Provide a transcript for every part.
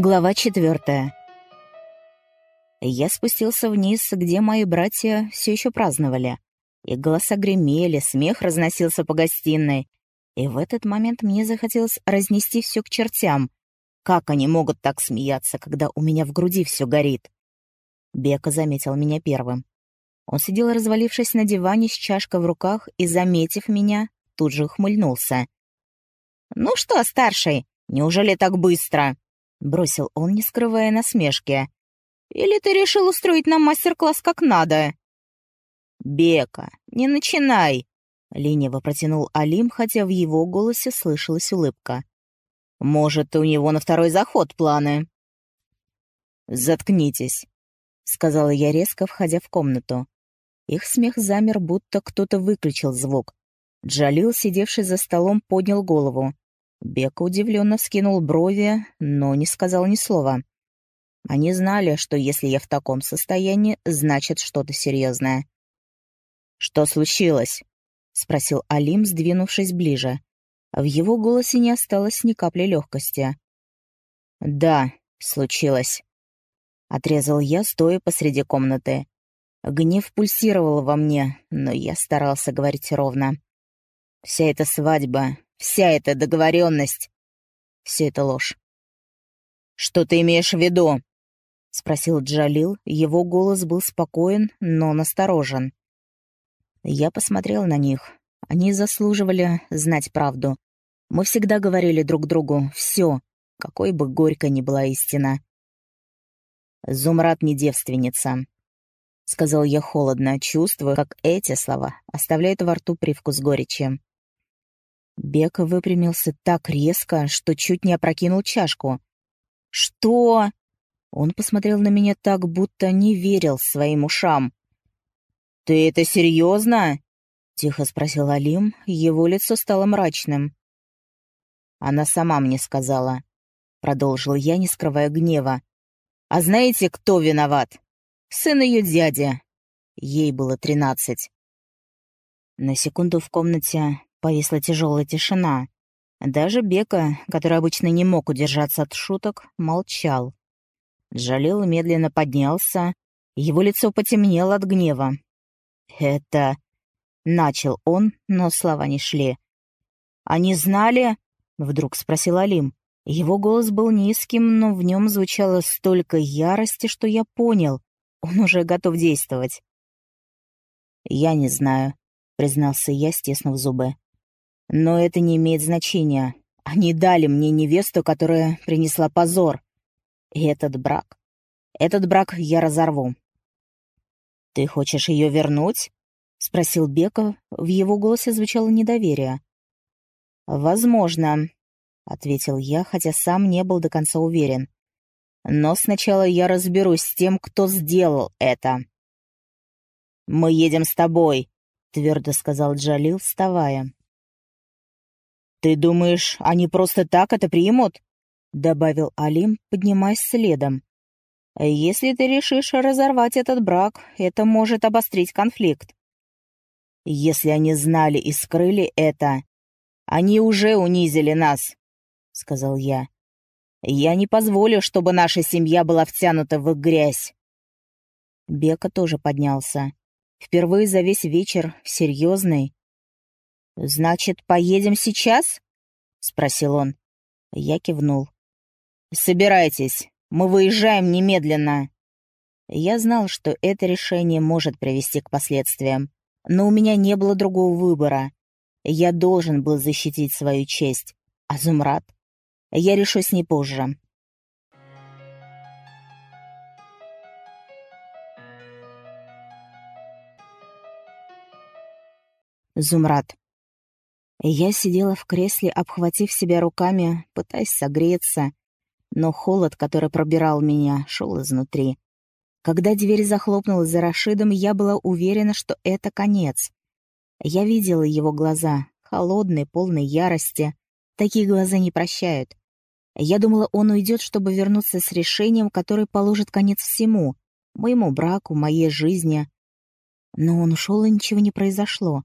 Глава четвертая. Я спустился вниз, где мои братья все еще праздновали. И голоса гремели, смех разносился по гостиной. И в этот момент мне захотелось разнести все к чертям. Как они могут так смеяться, когда у меня в груди все горит? Бека заметил меня первым. Он сидел, развалившись на диване с чашкой в руках, и, заметив меня, тут же ухмыльнулся. «Ну что, старший, неужели так быстро?» — бросил он, не скрывая насмешки. «Или ты решил устроить нам мастер-класс как надо?» «Бека, не начинай!» — лениво протянул Алим, хотя в его голосе слышалась улыбка. «Может, у него на второй заход планы?» «Заткнитесь», — сказала я резко, входя в комнату. Их смех замер, будто кто-то выключил звук. Джалил, сидевший за столом, поднял голову. Бека удивленно вскинул брови, но не сказал ни слова. Они знали, что если я в таком состоянии, значит что-то серьезное. «Что случилось?» — спросил Алим, сдвинувшись ближе. В его голосе не осталось ни капли легкости. «Да, случилось», — отрезал я, стоя посреди комнаты. Гнев пульсировал во мне, но я старался говорить ровно. Вся эта свадьба, Вся эта договоренность — все это ложь. «Что ты имеешь в виду?» — спросил Джалил. Его голос был спокоен, но насторожен. Я посмотрел на них. Они заслуживали знать правду. Мы всегда говорили друг другу «все», какой бы горько ни была истина. «Зумрад не девственница», — сказал я холодно, чувствуя, как эти слова оставляют во рту привкус горечи. Бека выпрямился так резко, что чуть не опрокинул чашку. «Что?» Он посмотрел на меня так, будто не верил своим ушам. «Ты это серьезно?» — тихо спросил Алим. Его лицо стало мрачным. «Она сама мне сказала», — продолжил я, не скрывая гнева. «А знаете, кто виноват? Сын ее дяди. Ей было тринадцать». На секунду в комнате Повисла тяжелая тишина. Даже Бека, который обычно не мог удержаться от шуток, молчал. Джалил медленно поднялся, его лицо потемнело от гнева. «Это...» — начал он, но слова не шли. «Они знали?» — вдруг спросил Алим. Его голос был низким, но в нем звучало столько ярости, что я понял. Он уже готов действовать. «Я не знаю», — признался я, стеснув зубы. Но это не имеет значения. Они дали мне невесту, которая принесла позор. И этот брак. Этот брак я разорву. «Ты хочешь ее вернуть?» — спросил Беков. В его голосе звучало недоверие. «Возможно», — ответил я, хотя сам не был до конца уверен. «Но сначала я разберусь с тем, кто сделал это». «Мы едем с тобой», — твердо сказал Джалил, вставая. «Ты думаешь, они просто так это примут?» — добавил Алим, поднимаясь следом. «Если ты решишь разорвать этот брак, это может обострить конфликт. Если они знали и скрыли это, они уже унизили нас», — сказал я. «Я не позволю, чтобы наша семья была втянута в их грязь». Бека тоже поднялся. Впервые за весь вечер, серьезный, «Значит, поедем сейчас?» — спросил он. Я кивнул. «Собирайтесь, мы выезжаем немедленно». Я знал, что это решение может привести к последствиям, но у меня не было другого выбора. Я должен был защитить свою честь. А Зумрад? Я решусь не позже. Зумрад. Я сидела в кресле, обхватив себя руками, пытаясь согреться, но холод, который пробирал меня, шел изнутри. Когда дверь захлопнулась за Рашидом, я была уверена, что это конец. Я видела его глаза, холодные, полные ярости. Такие глаза не прощают. Я думала, он уйдет, чтобы вернуться с решением, которое положит конец всему, моему браку, моей жизни. Но он ушел, и ничего не произошло.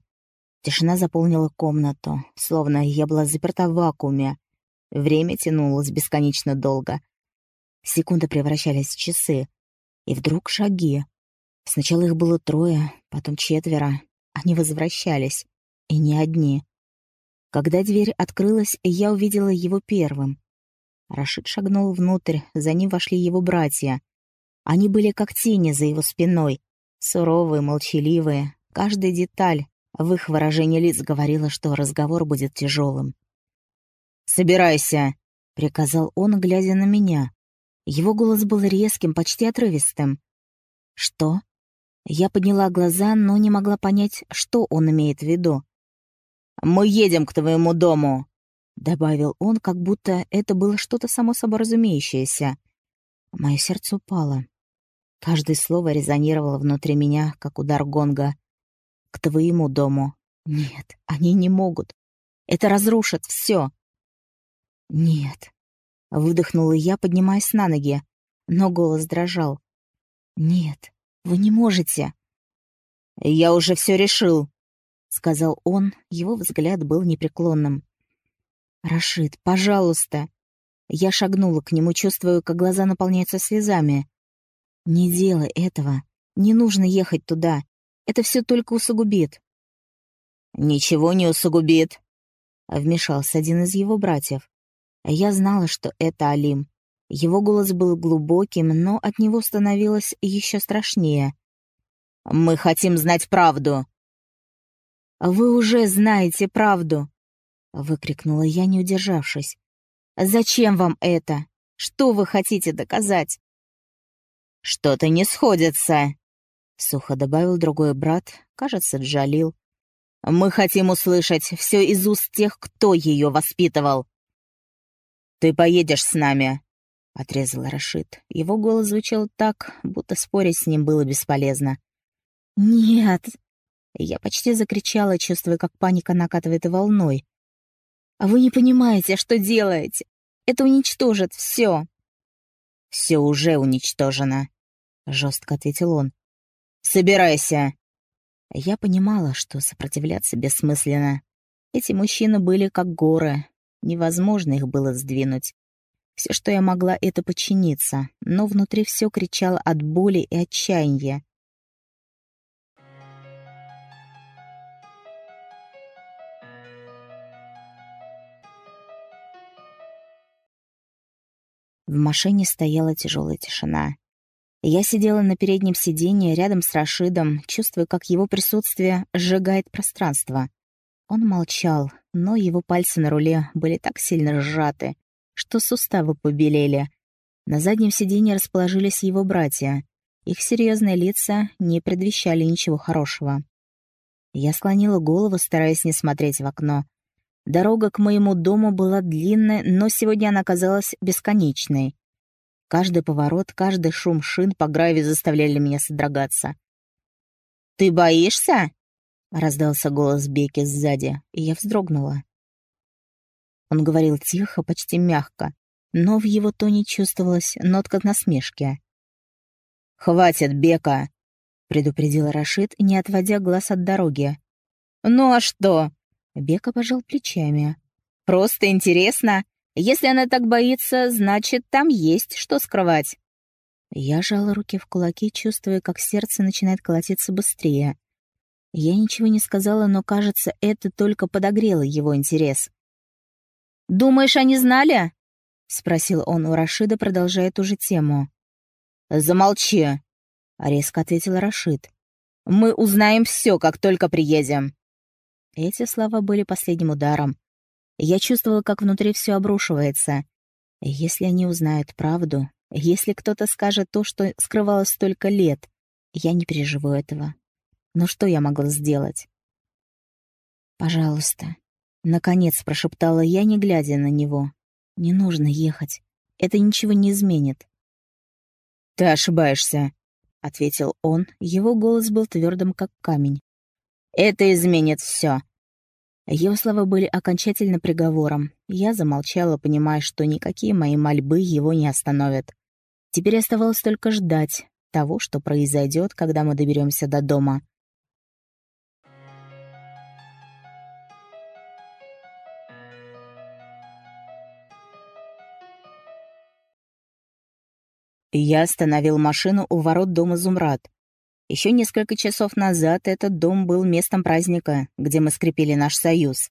Тишина заполнила комнату, словно я была заперта в вакууме. Время тянулось бесконечно долго. Секунды превращались в часы. И вдруг шаги. Сначала их было трое, потом четверо. Они возвращались. И не одни. Когда дверь открылась, я увидела его первым. Рашид шагнул внутрь, за ним вошли его братья. Они были как тени за его спиной, суровые, молчаливые. Каждая деталь в их выражении лиц говорила, что разговор будет тяжелым. «Собирайся!» — приказал он, глядя на меня. Его голос был резким, почти отрывистым. «Что?» Я подняла глаза, но не могла понять, что он имеет в виду. «Мы едем к твоему дому», — добавил он, как будто это было что-то само собой разумеющееся. Мое сердце упало. Каждое слово резонировало внутри меня, как удар гонга. «К твоему дому». Нет, они не могут. Это разрушит все. Нет. Выдохнула я, поднимаясь на ноги, но голос дрожал. Нет, вы не можете. Я уже все решил, сказал он, его взгляд был непреклонным. «Рашид, пожалуйста!» Я шагнула к нему, чувствуя, как глаза наполняются слезами. «Не делай этого. Не нужно ехать туда. Это все только усугубит». «Ничего не усугубит», — вмешался один из его братьев. Я знала, что это Алим. Его голос был глубоким, но от него становилось еще страшнее. «Мы хотим знать правду». «Вы уже знаете правду», выкрикнула я, не удержавшись. «Зачем вам это? Что вы хотите доказать?» «Что-то не сходится», — сухо добавил другой брат, кажется, Джалил. «Мы хотим услышать все из уст тех, кто ее воспитывал». «Ты поедешь с нами», — отрезал Рашид. Его голос звучал так, будто спорить с ним было бесполезно. «Нет!» Я почти закричала, чувствуя, как паника накатывает волной. А вы не понимаете, что делаете. Это уничтожит все. Все уже уничтожено, жестко ответил он. Собирайся. Я понимала, что сопротивляться бессмысленно. Эти мужчины были как горы. Невозможно их было сдвинуть. Все, что я могла, это подчиниться, но внутри все кричало от боли и отчаяния. В машине стояла тяжелая тишина. Я сидела на переднем сиденье рядом с Рашидом, чувствуя, как его присутствие сжигает пространство. Он молчал, но его пальцы на руле были так сильно сжаты, что суставы побелели. На заднем сиденье расположились его братья. Их серьезные лица не предвещали ничего хорошего. Я склонила голову, стараясь не смотреть в окно. Дорога к моему дому была длинной, но сегодня она казалась бесконечной. Каждый поворот, каждый шум шин по гравию заставляли меня содрогаться. «Ты боишься?» — раздался голос Беки сзади, и я вздрогнула. Он говорил тихо, почти мягко, но в его тоне чувствовалась нотка насмешки. «Хватит, Бека!» — предупредил Рашид, не отводя глаз от дороги. «Ну а что? Бека пожал плечами. «Просто интересно. Если она так боится, значит, там есть что скрывать». Я жала руки в кулаки, чувствуя, как сердце начинает колотиться быстрее. Я ничего не сказала, но, кажется, это только подогрело его интерес. «Думаешь, они знали?» — спросил он у Рашида, продолжая ту же тему. «Замолчи», — резко ответил Рашид. «Мы узнаем все, как только приедем». Эти слова были последним ударом. Я чувствовала, как внутри все обрушивается. Если они узнают правду, если кто-то скажет то, что скрывалось столько лет, я не переживу этого. Но что я могла сделать? «Пожалуйста», — наконец прошептала я, не глядя на него. «Не нужно ехать. Это ничего не изменит». «Ты ошибаешься», — ответил он. Его голос был твердым, как камень. Это изменит все. Его слова были окончательно приговором. Я замолчала, понимая, что никакие мои мольбы его не остановят. Теперь оставалось только ждать того, что произойдет, когда мы доберемся до дома. Я остановил машину у ворот дома Зумрад. Еще несколько часов назад этот дом был местом праздника, где мы скрепили наш союз.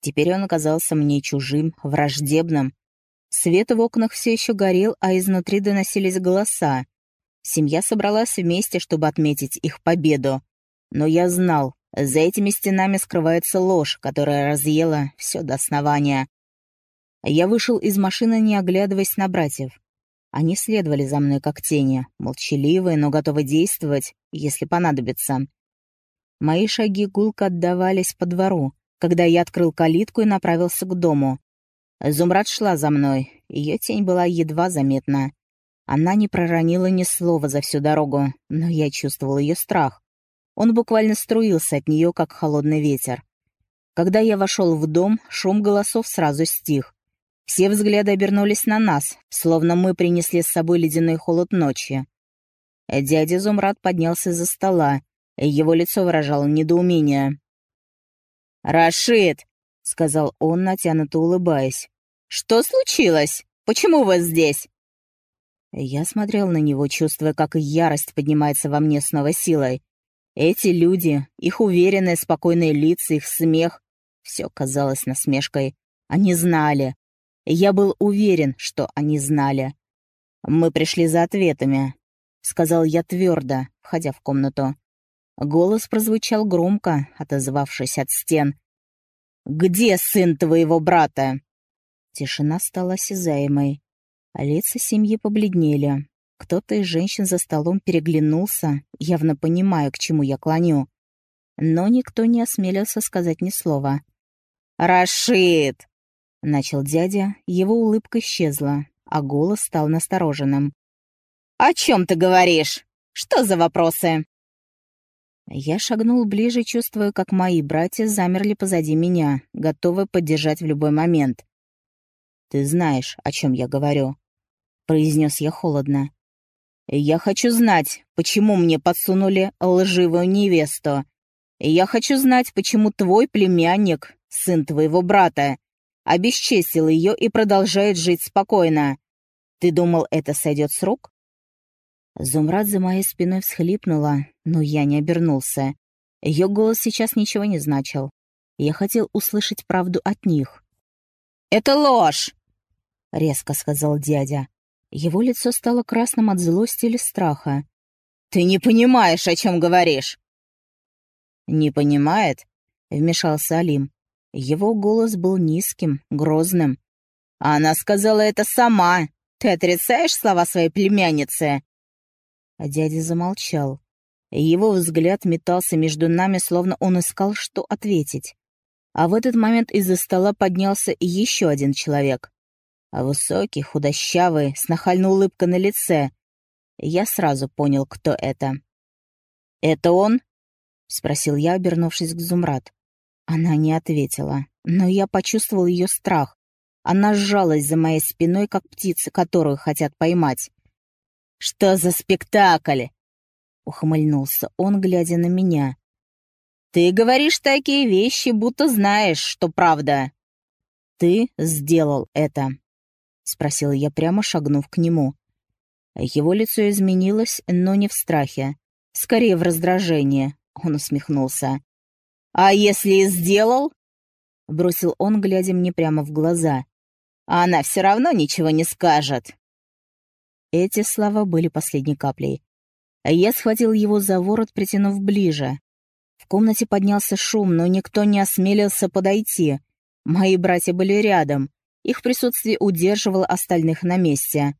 Теперь он оказался мне чужим, враждебным. Свет в окнах все еще горел, а изнутри доносились голоса. Семья собралась вместе, чтобы отметить их победу. Но я знал, за этими стенами скрывается ложь, которая разъела все до основания. Я вышел из машины, не оглядываясь на братьев. Они следовали за мной как тени, молчаливые, но готовы действовать, если понадобится. Мои шаги гулко отдавались по двору, когда я открыл калитку и направился к дому. Зумрад шла за мной, ее тень была едва заметна. Она не проронила ни слова за всю дорогу, но я чувствовал ее страх. Он буквально струился от нее, как холодный ветер. Когда я вошел в дом, шум голосов сразу стих. Все взгляды обернулись на нас, словно мы принесли с собой ледяной холод ночи. Дядя Зумрад поднялся за стола, и его лицо выражало недоумение. «Рашид!» — сказал он, натянуто улыбаясь. «Что случилось? Почему вы здесь?» Я смотрел на него, чувствуя, как ярость поднимается во мне с новой силой. Эти люди, их уверенные, спокойные лица, их смех — все казалось насмешкой. Они знали, я был уверен, что они знали. «Мы пришли за ответами», — сказал я твердо, входя в комнату. Голос прозвучал громко, отозвавшись от стен. «Где сын твоего брата?» Тишина стала осязаемой. Лица семьи побледнели. Кто-то из женщин за столом переглянулся, явно понимая, к чему я клоню. Но никто не осмелился сказать ни слова. «Рашид!» Начал дядя, его улыбка исчезла, а голос стал настороженным. «О чем ты говоришь? Что за вопросы?» Я шагнул ближе, чувствуя, как мои братья замерли позади меня, готовы поддержать в любой момент. «Ты знаешь, о чем я говорю», — произнес я холодно. «Я хочу знать, почему мне подсунули лживую невесту. Я хочу знать, почему твой племянник, сын твоего брата, обесчестил ее и продолжает жить спокойно. Ты думал, это сойдет с рук?» Зумрад за моей спиной всхлипнула, но я не обернулся. Ее голос сейчас ничего не значил. Я хотел услышать правду от них. «Это ложь!» — резко сказал дядя. Его лицо стало красным от злости или страха. «Ты не понимаешь, о чем говоришь!» «Не понимает?» — вмешался Алим. Его голос был низким, грозным. «Она сказала это сама! Ты отрицаешь слова своей племянницы?» А дядя замолчал. Его взгляд метался между нами, словно он искал, что ответить. А в этот момент из-за стола поднялся еще один человек. Высокий, худощавый, с нахальной улыбкой на лице. Я сразу понял, кто это. «Это он?» — спросил я, обернувшись к Зумрад. Она не ответила, но я почувствовал ее страх. Она сжалась за моей спиной, как птица, которую хотят поймать. «Что за спектакль?» — ухмыльнулся он, глядя на меня. «Ты говоришь такие вещи, будто знаешь, что правда». «Ты сделал это», — спросил я, прямо шагнув к нему. Его лицо изменилось, но не в страхе. Скорее, в раздражении. Он усмехнулся. «А если и сделал?» — бросил он, глядя мне прямо в глаза. «Она все равно ничего не скажет». Эти слова были последней каплей. Я схватил его за ворот, притянув ближе. В комнате поднялся шум, но никто не осмелился подойти. Мои братья были рядом. Их присутствие удерживало остальных на месте.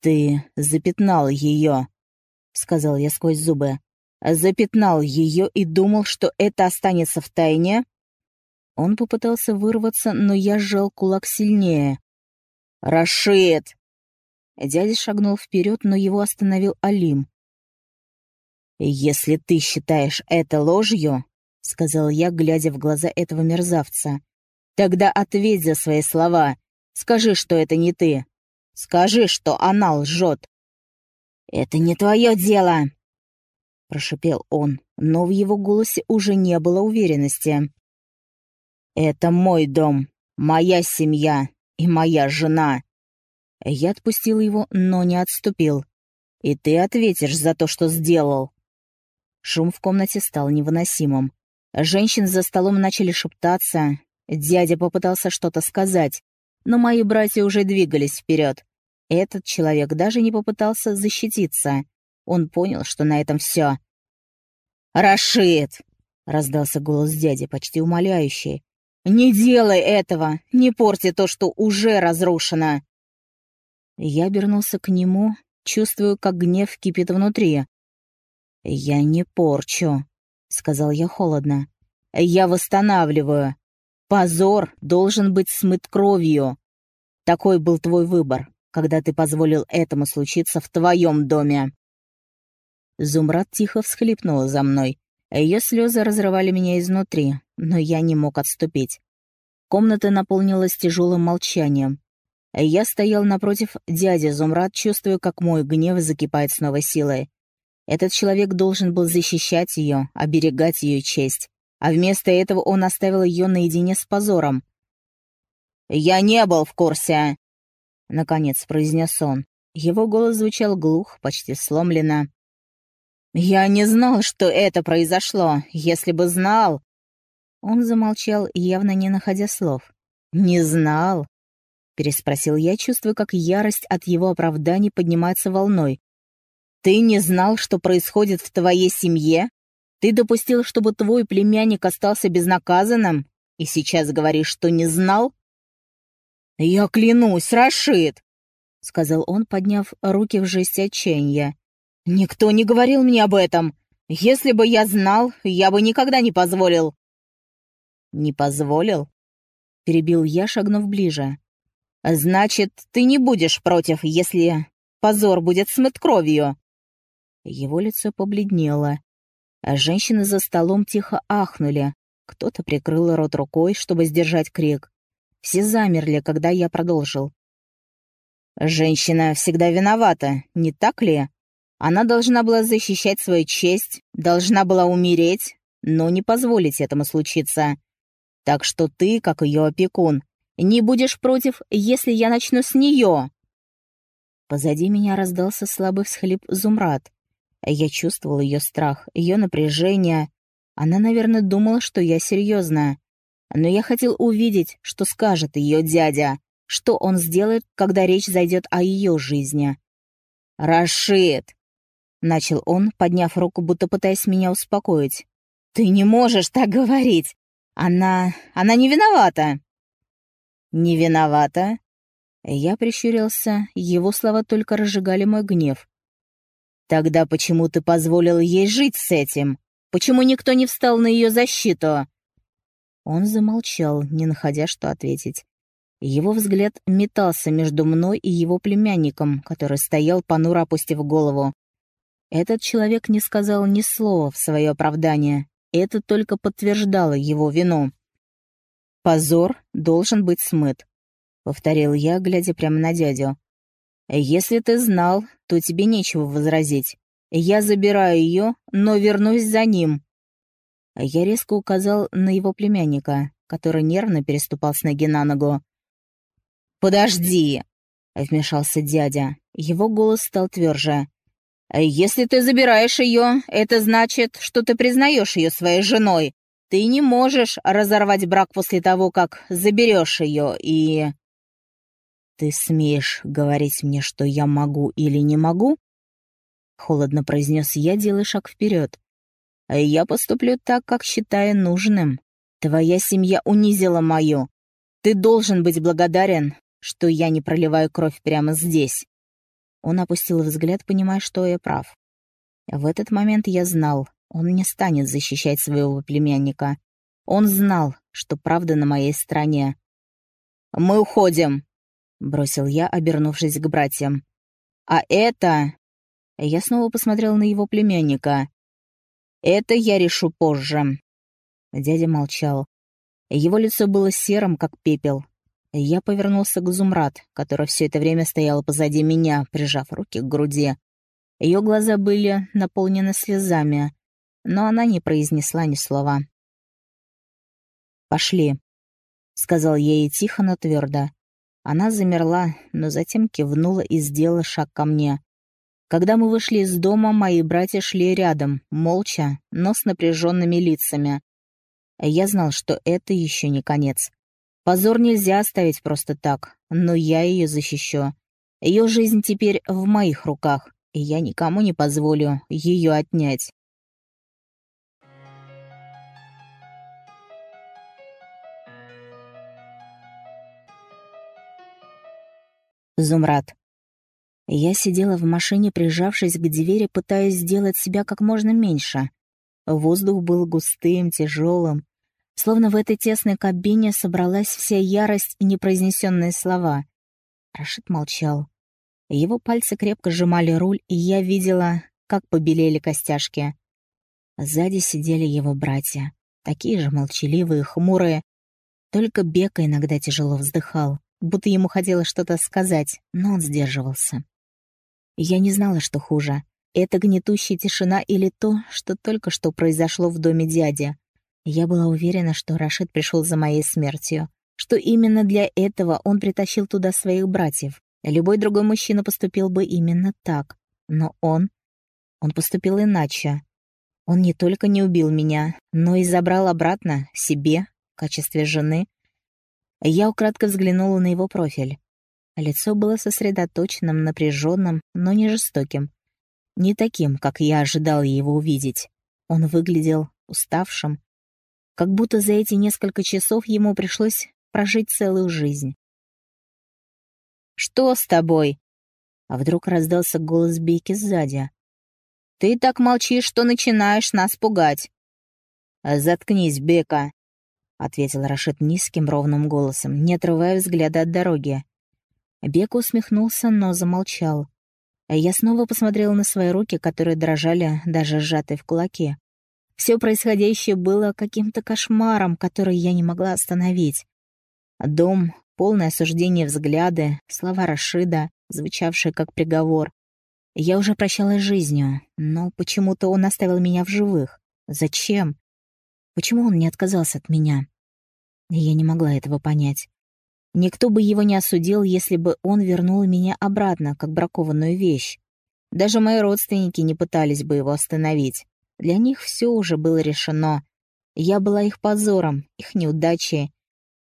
«Ты запятнал ее», — сказал я сквозь зубы запятнал ее и думал, что это останется в тайне? Он попытался вырваться, но я сжал кулак сильнее. «Рашид!» Дядя шагнул вперед, но его остановил Алим. «Если ты считаешь это ложью, — сказал я, глядя в глаза этого мерзавца, — тогда ответь за свои слова. Скажи, что это не ты. Скажи, что она лжет. «Это не твое дело!» — прошипел он, но в его голосе уже не было уверенности. «Это мой дом, моя семья и моя жена. Я отпустил его, но не отступил. «И ты ответишь за то, что сделал!» Шум в комнате стал невыносимым. Женщины за столом начали шептаться. Дядя попытался что-то сказать, но мои братья уже двигались вперед. Этот человек даже не попытался защититься. Он понял, что на этом все. «Рашид!» — раздался голос дяди, почти умоляющий. «Не делай этого! Не порти то, что уже разрушено!» Я обернулся к нему, чувствую, как гнев кипит внутри. «Я не порчу», — сказал я холодно. «Я восстанавливаю. Позор должен быть смыт кровью. Такой был твой выбор когда ты позволил этому случиться в твоем доме». Зумрад тихо всхлипнула за мной. Ее слезы разрывали меня изнутри, но я не мог отступить. Комната наполнилась тяжелым молчанием. Я стоял напротив дяди Зумрад, чувствуя, как мой гнев закипает с новой силой. Этот человек должен был защищать ее, оберегать ее честь. А вместо этого он оставил ее наедине с позором. «Я не был в курсе!» — наконец произнес он. Его голос звучал глух, почти сломленно. «Я не знал, что это произошло. Если бы знал...» Он замолчал, явно не находя слов. «Не знал?» — переспросил я, чувствуя, как ярость от его оправданий поднимается волной. «Ты не знал, что происходит в твоей семье? Ты допустил, чтобы твой племянник остался безнаказанным? И сейчас говоришь, что не знал?» «Я клянусь, Рашид!» — сказал он, подняв руки в жесть отчаяния. «Никто не говорил мне об этом. Если бы я знал, я бы никогда не позволил». «Не позволил?» — перебил я, шагнув ближе. «Значит, ты не будешь против, если позор будет смыт кровью?» Его лицо побледнело, а женщины за столом тихо ахнули. Кто-то прикрыл рот рукой, чтобы сдержать крик. Все замерли, когда я продолжил. «Женщина всегда виновата, не так ли? Она должна была защищать свою честь, должна была умереть, но не позволить этому случиться. Так что ты, как ее опекун, не будешь против, если я начну с нее». Позади меня раздался слабый всхлип Зумрад. Я чувствовал ее страх, ее напряжение. Она, наверное, думала, что я серьезно. Но я хотел увидеть, что скажет ее дядя, что он сделает, когда речь зайдет о ее жизни. «Рашид!» — начал он, подняв руку, будто пытаясь меня успокоить. «Ты не можешь так говорить! Она... она не виновата!» «Не виновата?» Я прищурился, его слова только разжигали мой гнев. «Тогда почему ты позволил ей жить с этим? Почему никто не встал на ее защиту?» Он замолчал, не находя, что ответить. Его взгляд метался между мной и его племянником, который стоял, понуро опустив голову. Этот человек не сказал ни слова в свое оправдание. Это только подтверждало его вину. «Позор должен быть смыт», — повторил я, глядя прямо на дядю. «Если ты знал, то тебе нечего возразить. Я забираю ее, но вернусь за ним, я резко указал на его племянника, который нервно переступал с ноги на ногу. «Подожди!» — вмешался дядя. Его голос стал тверже. «Если ты забираешь ее, это значит, что ты признаешь ее своей женой. Ты не можешь разорвать брак после того, как заберешь ее, и...» «Ты смеешь говорить мне, что я могу или не могу?» Холодно произнес я, делая шаг вперед. А я поступлю так, как считаю нужным. Твоя семья унизила мою. Ты должен быть благодарен, что я не проливаю кровь прямо здесь». Он опустил взгляд, понимая, что я прав. В этот момент я знал, он не станет защищать своего племянника. Он знал, что правда на моей стороне. «Мы уходим», — бросил я, обернувшись к братьям. «А это...» Я снова посмотрел на его племянника. Это я решу позже». Дядя молчал. Его лицо было серым, как пепел. Я повернулся к Зумрад, которая все это время стояла позади меня, прижав руки к груди. Ее глаза были наполнены слезами, но она не произнесла ни слова. «Пошли», — сказал я ей тихо, но твердо. Она замерла, но затем кивнула и сделала шаг ко мне. Когда мы вышли из дома, мои братья шли рядом, молча, но с напряженными лицами. Я знал, что это еще не конец. Позор нельзя оставить просто так, но я ее защищу. Ее жизнь теперь в моих руках, и я никому не позволю ее отнять. Зумрад. Я сидела в машине, прижавшись к двери, пытаясь сделать себя как можно меньше. Воздух был густым, тяжелым. Словно в этой тесной кабине собралась вся ярость и непроизнесенные слова. Рашид молчал. Его пальцы крепко сжимали руль, и я видела, как побелели костяшки. Сзади сидели его братья, такие же молчаливые, хмурые. Только Бека иногда тяжело вздыхал будто ему хотелось что-то сказать, но он сдерживался. Я не знала, что хуже. Это гнетущая тишина или то, что только что произошло в доме дяди. Я была уверена, что Рашид пришел за моей смертью, что именно для этого он притащил туда своих братьев. Любой другой мужчина поступил бы именно так. Но он... Он поступил иначе. Он не только не убил меня, но и забрал обратно себе, в качестве жены, я украдко взглянула на его профиль. Лицо было сосредоточенным, напряженным, но не жестоким. Не таким, как я ожидала его увидеть. Он выглядел уставшим, как будто за эти несколько часов ему пришлось прожить целую жизнь. «Что с тобой?» А вдруг раздался голос Бейки сзади. «Ты так молчишь, что начинаешь нас пугать». «Заткнись, Бека», — ответил Рашид низким ровным голосом, не отрывая взгляда от дороги. Бек усмехнулся, но замолчал. Я снова посмотрела на свои руки, которые дрожали, даже сжатые в кулаки. Все происходящее было каким-то кошмаром, который я не могла остановить. Дом, полное осуждение взгляды, слова Рашида, звучавшие как приговор. Я уже прощалась жизнью, но почему-то он оставил меня в живых. Зачем? Почему он не отказался от меня? Я не могла этого понять. Никто бы его не осудил, если бы он вернул меня обратно, как бракованную вещь. Даже мои родственники не пытались бы его остановить. Для них все уже было решено. Я была их позором, их неудачей.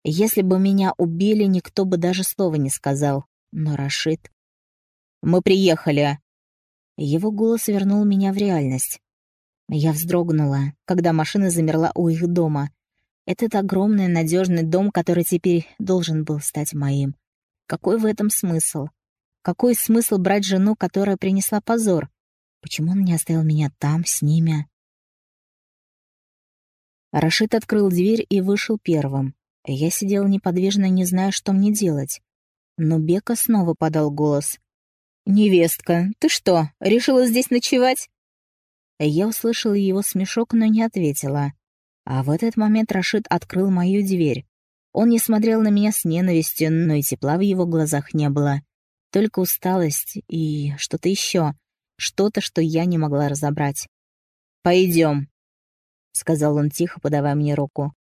Если бы меня убили, никто бы даже слова не сказал. Но Рашид... «Мы приехали!» Его голос вернул меня в реальность. Я вздрогнула, когда машина замерла у их дома. Этот огромный надежный дом, который теперь должен был стать моим. Какой в этом смысл? Какой смысл брать жену, которая принесла позор? Почему он не оставил меня там, с ними? Рашид открыл дверь и вышел первым. Я сидела неподвижно, не зная, что мне делать. Но Бека снова подал голос. «Невестка, ты что, решила здесь ночевать?» Я услышала его смешок, но не ответила. А в этот момент Рашид открыл мою дверь. Он не смотрел на меня с ненавистью, но и тепла в его глазах не было. Только усталость и что-то еще. Что-то, что я не могла разобрать. «Пойдем», — сказал он тихо, подавая мне руку.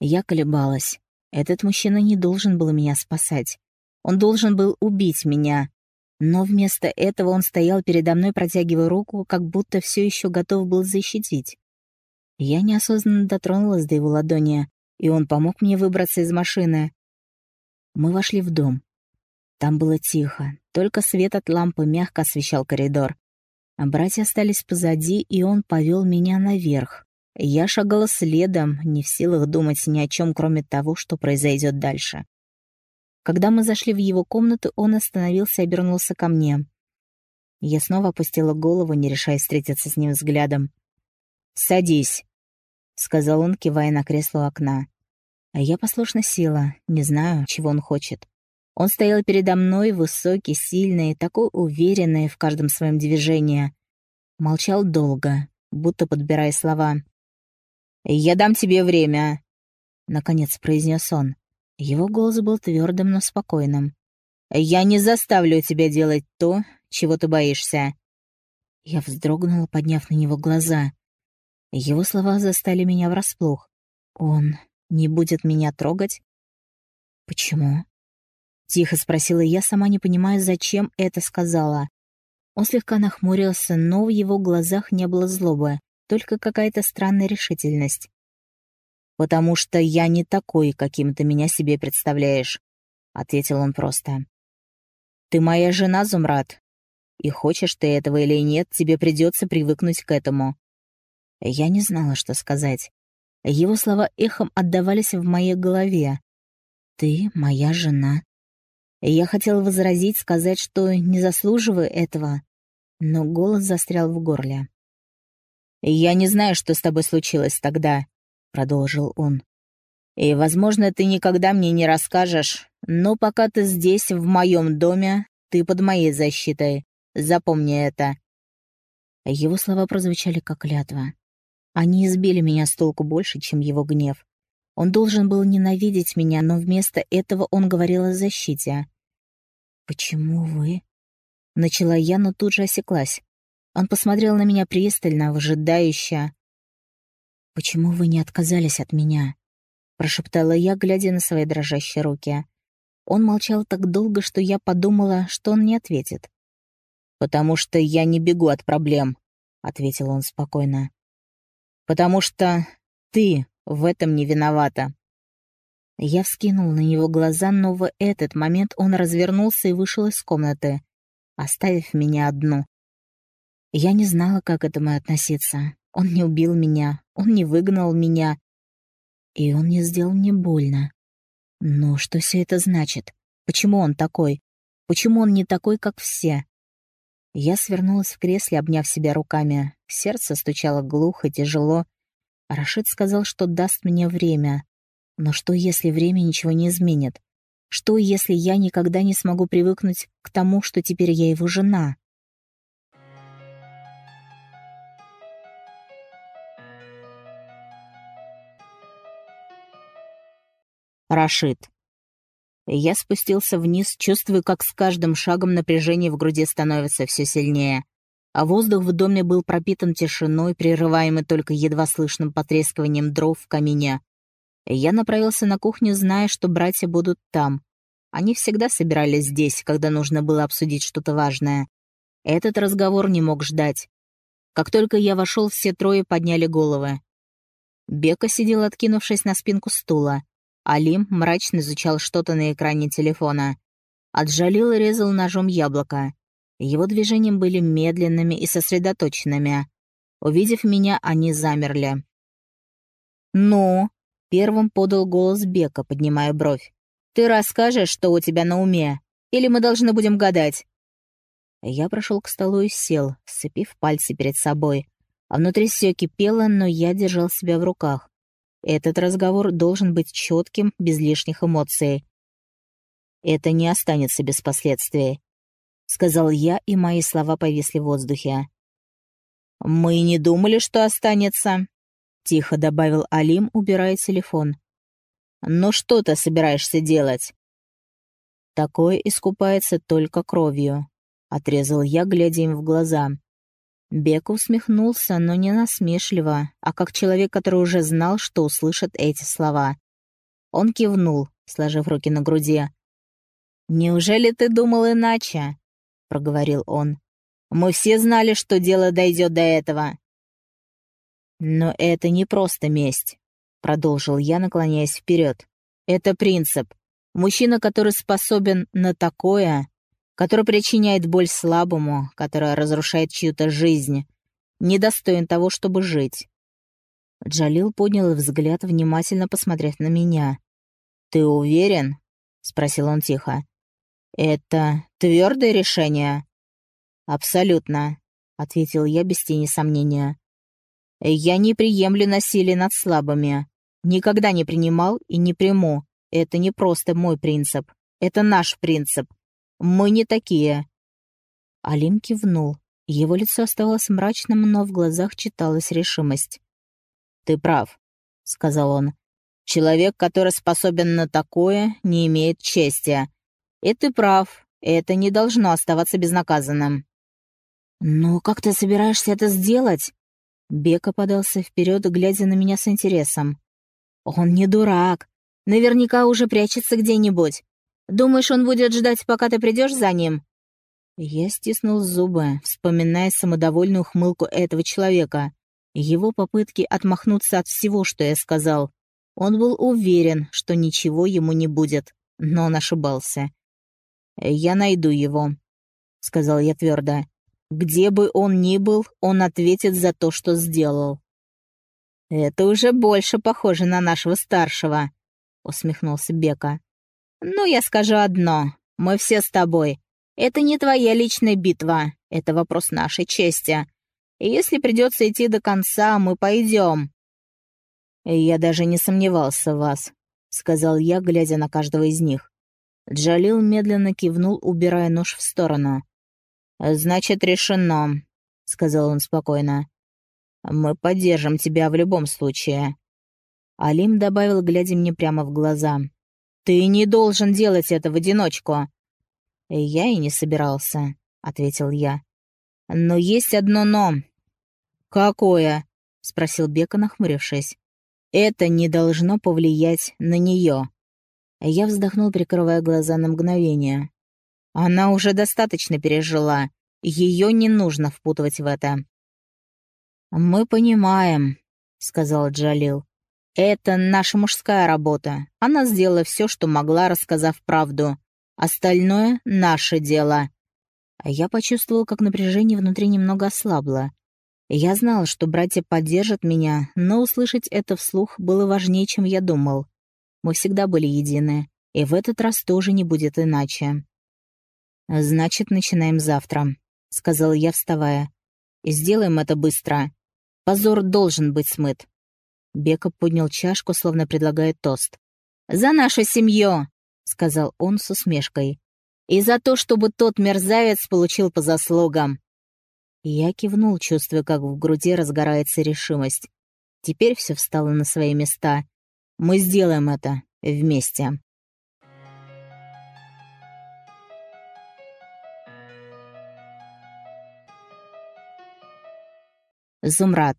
Я колебалась. Этот мужчина не должен был меня спасать. Он должен был убить меня. Но вместо этого он стоял передо мной, протягивая руку, как будто все еще готов был защитить. Я неосознанно дотронулась до его ладони, и он помог мне выбраться из машины. Мы вошли в дом. Там было тихо, только свет от лампы мягко освещал коридор. А братья остались позади, и он повел меня наверх. Я шагала следом, не в силах думать ни о чем, кроме того, что произойдет дальше. Когда мы зашли в его комнату, он остановился и обернулся ко мне. Я снова опустила голову, не решаясь встретиться с ним взглядом. «Садись», — сказал он, кивая на кресло у окна. А я послушно села, не знаю, чего он хочет. Он стоял передо мной, высокий, сильный, такой уверенный в каждом своем движении. Молчал долго, будто подбирая слова. «Я дам тебе время», — наконец произнес он. Его голос был твердым, но спокойным. «Я не заставлю тебя делать то, чего ты боишься». Я вздрогнула, подняв на него глаза. Его слова застали меня врасплох. «Он не будет меня трогать?» «Почему?» — Тихо спросила я, сама не понимая, зачем это сказала. Он слегка нахмурился, но в его глазах не было злобы, только какая-то странная решительность. «Потому что я не такой, каким ты меня себе представляешь», — ответил он просто. «Ты моя жена, Зумрад, и хочешь ты этого или нет, тебе придется привыкнуть к этому». Я не знала, что сказать. Его слова эхом отдавались в моей голове. «Ты моя жена». Я хотела возразить, сказать, что не заслуживаю этого, но голос застрял в горле. «Я не знаю, что с тобой случилось тогда», — продолжил он. «И, возможно, ты никогда мне не расскажешь, но пока ты здесь, в моем доме, ты под моей защитой. Запомни это». Его слова прозвучали как клятва. Они избили меня с толку больше, чем его гнев. Он должен был ненавидеть меня, но вместо этого он говорил о защите. «Почему вы?» Начала я, но тут же осеклась. Он посмотрел на меня пристально, выжидающе. «Почему вы не отказались от меня?» Прошептала я, глядя на свои дрожащие руки. Он молчал так долго, что я подумала, что он не ответит. «Потому что я не бегу от проблем», — ответил он спокойно. «Потому что ты в этом не виновата». Я вскинул на него глаза, но в этот момент он развернулся и вышел из комнаты, оставив меня одну. Я не знала, как к этому относиться. Он не убил меня, он не выгнал меня, и он не сделал мне больно. Но что все это значит? Почему он такой? Почему он не такой, как все? Я свернулась в кресле, обняв себя руками. Сердце стучало глухо, тяжело. Рашид сказал, что даст мне время. Но что, если время ничего не изменит? Что, если я никогда не смогу привыкнуть к тому, что теперь я его жена? Рашид. Я спустился вниз, чувствуя, как с каждым шагом напряжение в груди становится все сильнее. А воздух в доме был пропитан тишиной, прерываемый только едва слышным потрескиванием дров в камине. Я направился на кухню, зная, что братья будут там. Они всегда собирались здесь, когда нужно было обсудить что-то важное. Этот разговор не мог ждать. Как только я вошел, все трое подняли головы. Бека сидел, откинувшись на спинку стула. Алим мрачно изучал что-то на экране телефона. Отжалил и резал ножом яблоко. Его движения были медленными и сосредоточенными. Увидев меня, они замерли. «Ну?» Первым подал голос Бека, поднимая бровь. «Ты расскажешь, что у тебя на уме? Или мы должны будем гадать?» Я прошел к столу и сел, сцепив пальцы перед собой. А внутри все кипело, но я держал себя в руках. Этот разговор должен быть четким, без лишних эмоций. «Это не останется без последствий», — сказал я, и мои слова повисли в воздухе. «Мы не думали, что останется», — тихо добавил Алим, убирая телефон. «Но что ты собираешься делать?» «Такое искупается только кровью», — отрезал я, глядя им в глаза. Бек усмехнулся, но не насмешливо, а как человек, который уже знал, что услышит эти слова. Он кивнул, сложив руки на груди. «Неужели ты думал иначе?» — проговорил он. «Мы все знали, что дело дойдет до этого. «Но это не просто месть», — продолжил я, наклоняясь вперед. «Это принцип. Мужчина, который способен на такое, который причиняет боль слабому, который разрушает чью-то жизнь, недостоин того, чтобы жить». Джалил поднял взгляд, внимательно посмотрев на меня. «Ты уверен?» — спросил он тихо. «Это твердое решение?» «Абсолютно», — ответил я без тени сомнения. Я не приемлю насилие над слабыми. Никогда не принимал и не приму. Это не просто мой принцип. Это наш принцип. Мы не такие». Алим кивнул. Его лицо оставалось мрачным, но в глазах читалась решимость. «Ты прав», — сказал он. «Человек, который способен на такое, не имеет чести. И ты прав, это не должно оставаться безнаказанным». «Но как ты собираешься это сделать?» Бека подался вперед, глядя на меня с интересом. «Он не дурак. Наверняка уже прячется где-нибудь. Думаешь, он будет ждать, пока ты придешь за ним?» Я стиснул зубы, вспоминая самодовольную ухмылку этого человека. Его попытки отмахнуться от всего, что я сказал. Он был уверен, что ничего ему не будет, но он ошибался. «Я найду его», — сказал я твердо. «Где бы он ни был, он ответит за то, что сделал». «Это уже больше похоже на нашего старшего», — усмехнулся Бека. «Ну, я скажу одно. Мы все с тобой. Это не твоя личная битва. Это вопрос нашей чести. И если придется идти до конца, мы пойдем. «Я даже не сомневался в вас», — сказал я, глядя на каждого из них. Джалил медленно кивнул, убирая нож в сторону. «Значит, решено», — сказал он спокойно. «Мы поддержим тебя в любом случае». Алим добавил, глядя мне прямо в глаза. «Ты не должен делать это в одиночку». «Я и не собирался», — ответил я. «Но есть одно «но». «Какое?» — спросил Бека, нахмурившись. Это не должно повлиять на нее. Я вздохнул, прикрывая глаза на мгновение. Она уже достаточно пережила. Ее не нужно впутывать в это. «Мы понимаем», — сказал Джалил. «Это наша мужская работа. Она сделала все, что могла, рассказав правду. Остальное — наше дело». А я почувствовал, как напряжение внутри немного ослабло. Я знал, что братья поддержат меня, но услышать это вслух было важнее, чем я думал. Мы всегда были едины, и в этот раз тоже не будет иначе. «Значит, начинаем завтра», — сказал я, вставая. «И сделаем это быстро. Позор должен быть смыт». Бека поднял чашку, словно предлагая тост. «За нашу семью!» — сказал он с усмешкой. «И за то, чтобы тот мерзавец получил по заслугам. Я кивнул, чувствуя, как в груди разгорается решимость. Теперь все встало на свои места. Мы сделаем это вместе. Зумрад.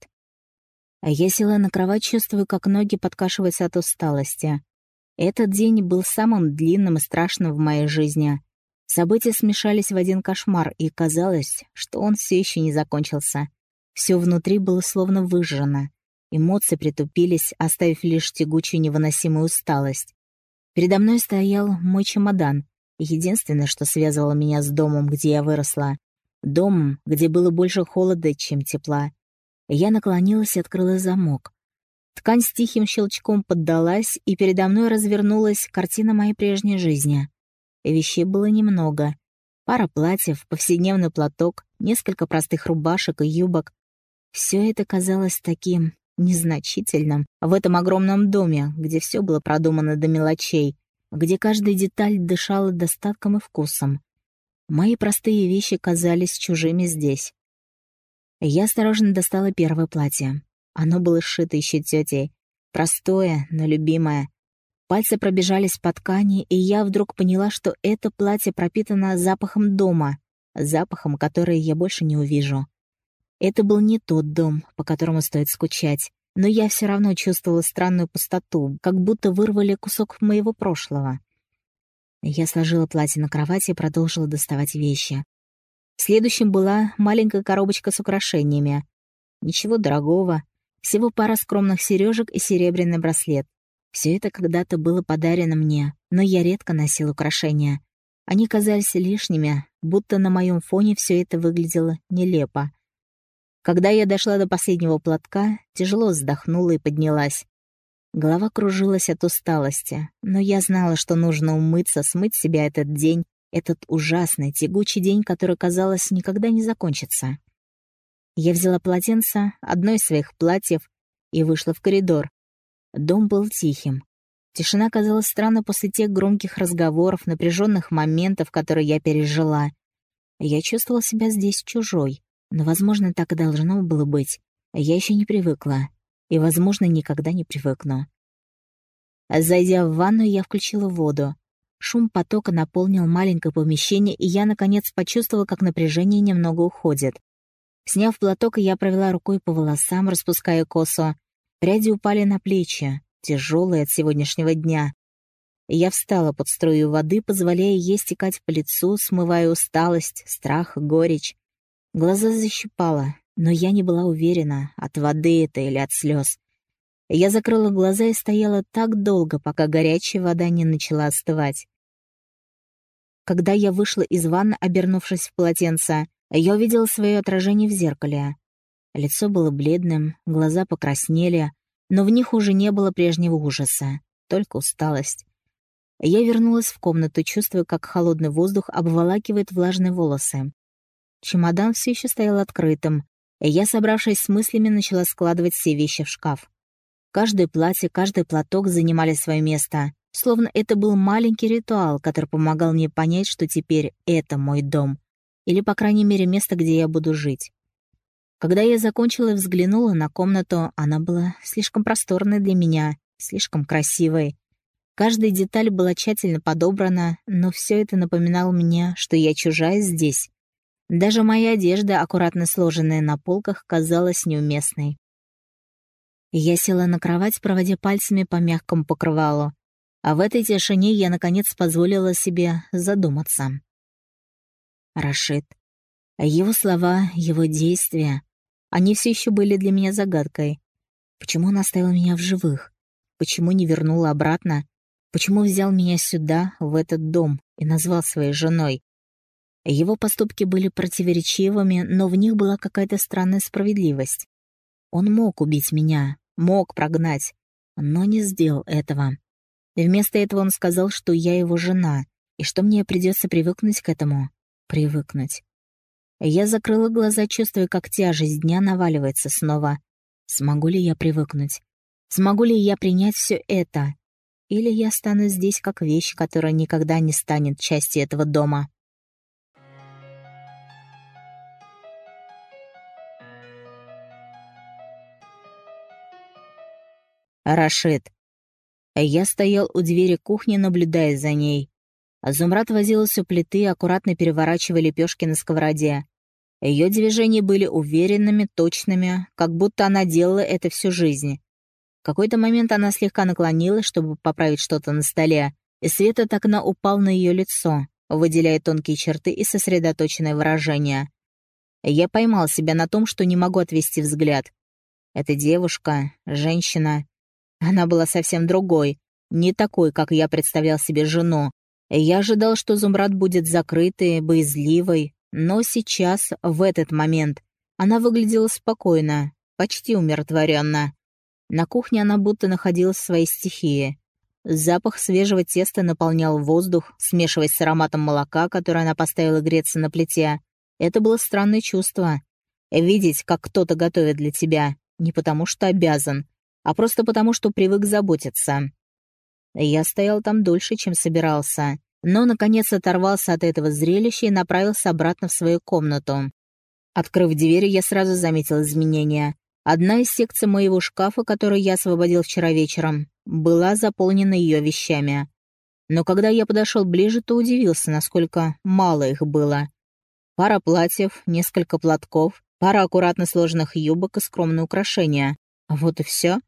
А я села на кровать, чувствую, как ноги подкашиваются от усталости. Этот день был самым длинным и страшным в моей жизни. События смешались в один кошмар, и казалось, что он все еще не закончился. Все внутри было словно выжжено. Эмоции притупились, оставив лишь тягучую невыносимую усталость. Передо мной стоял мой чемодан, единственное, что связывало меня с домом, где я выросла. Домом, где было больше холода, чем тепла. Я наклонилась и открыла замок. Ткань с тихим щелчком поддалась, и передо мной развернулась картина моей прежней жизни. Вещей было немного. Пара платьев, повседневный платок, несколько простых рубашек и юбок. Все это казалось таким незначительным в этом огромном доме, где все было продумано до мелочей, где каждая деталь дышала достатком и вкусом. Мои простые вещи казались чужими здесь. Я осторожно достала первое платье. Оно было сшито еще тетей. Простое, но любимое. Пальцы пробежались по ткани, и я вдруг поняла, что это платье пропитано запахом дома, запахом, который я больше не увижу. Это был не тот дом, по которому стоит скучать, но я все равно чувствовала странную пустоту, как будто вырвали кусок моего прошлого. Я сложила платье на кровати и продолжила доставать вещи. Следующим была маленькая коробочка с украшениями. Ничего дорогого, всего пара скромных сережек и серебряный браслет. Все это когда-то было подарено мне, но я редко носил украшения. Они казались лишними, будто на моем фоне все это выглядело нелепо. Когда я дошла до последнего платка, тяжело вздохнула и поднялась. Голова кружилась от усталости, но я знала, что нужно умыться, смыть себя этот день, этот ужасный, тягучий день, который, казалось, никогда не закончится. Я взяла полотенце, одно из своих платьев, и вышла в коридор, Дом был тихим. Тишина казалась странной после тех громких разговоров, напряженных моментов, которые я пережила. Я чувствовала себя здесь чужой, но, возможно, так и должно было быть. Я еще не привыкла. И, возможно, никогда не привыкну. Зайдя в ванну, я включила воду. Шум потока наполнил маленькое помещение, и я, наконец, почувствовала, как напряжение немного уходит. Сняв платок, я провела рукой по волосам, распуская косу. Пряди упали на плечи, тяжелые от сегодняшнего дня. Я встала под струю воды, позволяя ей стекать по лицу, смывая усталость, страх, горечь. Глаза защипала, но я не была уверена, от воды это или от слез. Я закрыла глаза и стояла так долго, пока горячая вода не начала остывать. Когда я вышла из ванны, обернувшись в полотенце, я увидела свое отражение в зеркале. Лицо было бледным, глаза покраснели, но в них уже не было прежнего ужаса, только усталость. Я вернулась в комнату, чувствуя, как холодный воздух обволакивает влажные волосы. Чемодан все еще стоял открытым, и я, собравшись с мыслями, начала складывать все вещи в шкаф. Каждое платье, каждый платок занимали свое место, словно это был маленький ритуал, который помогал мне понять, что теперь это мой дом. Или, по крайней мере, место, где я буду жить. Когда я закончила и взглянула на комнату, она была слишком просторной для меня, слишком красивой. Каждая деталь была тщательно подобрана, но все это напоминало мне, что я чужая здесь. Даже моя одежда, аккуратно сложенная на полках, казалась неуместной. Я села на кровать, проводя пальцами по мягкому покрывалу. А в этой тишине я, наконец, позволила себе задуматься. Рашид. Его слова, его действия, они все еще были для меня загадкой. Почему он оставил меня в живых? Почему не вернул обратно? Почему взял меня сюда, в этот дом, и назвал своей женой? Его поступки были противоречивыми, но в них была какая-то странная справедливость. Он мог убить меня, мог прогнать, но не сделал этого. Вместо этого он сказал, что я его жена, и что мне придется привыкнуть к этому. Привыкнуть. Я закрыла глаза, чувствуя, как тяжесть дня наваливается снова. Смогу ли я привыкнуть? Смогу ли я принять все это? Или я стану здесь как вещь, которая никогда не станет частью этого дома? Рашид. Я стоял у двери кухни, наблюдая за ней. Азумрат возилась у плиты, аккуратно переворачивая лепешки на сковороде. Ее движения были уверенными, точными, как будто она делала это всю жизнь. В какой-то момент она слегка наклонилась, чтобы поправить что-то на столе, и свет от окна упал на ее лицо, выделяя тонкие черты и сосредоточенное выражение. Я поймал себя на том, что не могу отвести взгляд. Эта девушка, женщина, она была совсем другой, не такой, как я представлял себе жену. Я ожидал, что Зумрад будет закрытой, боязливой, но сейчас, в этот момент, она выглядела спокойно, почти умиротворенно. На кухне она будто находилась в своей стихии. Запах свежего теста наполнял воздух, смешиваясь с ароматом молока, которое она поставила греться на плите. Это было странное чувство. Видеть, как кто-то готовит для тебя, не потому что обязан, а просто потому, что привык заботиться. Я стоял там дольше, чем собирался но, наконец, оторвался от этого зрелища и направился обратно в свою комнату. Открыв дверь, я сразу заметил изменения. Одна из секций моего шкафа, которую я освободил вчера вечером, была заполнена ее вещами. Но когда я подошел ближе, то удивился, насколько мало их было. Пара платьев, несколько платков, пара аккуратно сложенных юбок и скромные украшения. Вот и все.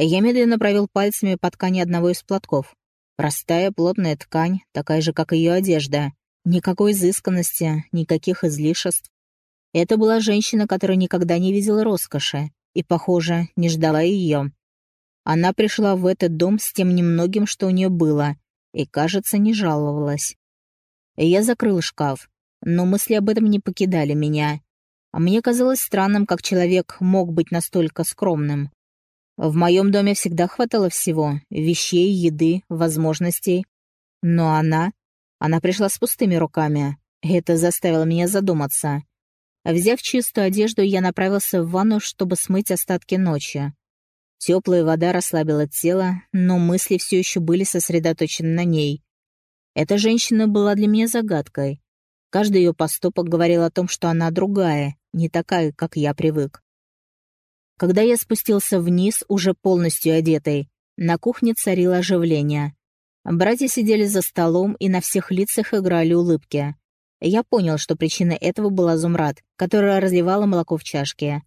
Я медленно провел пальцами по ткани одного из платков. Простая плотная ткань, такая же, как ее одежда. Никакой изысканности, никаких излишеств. Это была женщина, которая никогда не видела роскоши и, похоже, не ждала ее. Она пришла в этот дом с тем немногим, что у нее было, и, кажется, не жаловалась. Я закрыл шкаф, но мысли об этом не покидали меня. А мне казалось странным, как человек мог быть настолько скромным. В моем доме всегда хватало всего — вещей, еды, возможностей. Но она... Она пришла с пустыми руками. Это заставило меня задуматься. Взяв чистую одежду, я направился в ванну, чтобы смыть остатки ночи. Теплая вода расслабила тело, но мысли все еще были сосредоточены на ней. Эта женщина была для меня загадкой. Каждый ее поступок говорил о том, что она другая, не такая, как я привык. Когда я спустился вниз, уже полностью одетый, на кухне царило оживление. Братья сидели за столом, и на всех лицах играли улыбки. Я понял, что причиной этого была Зумрад, которая разливала молоко в чашке.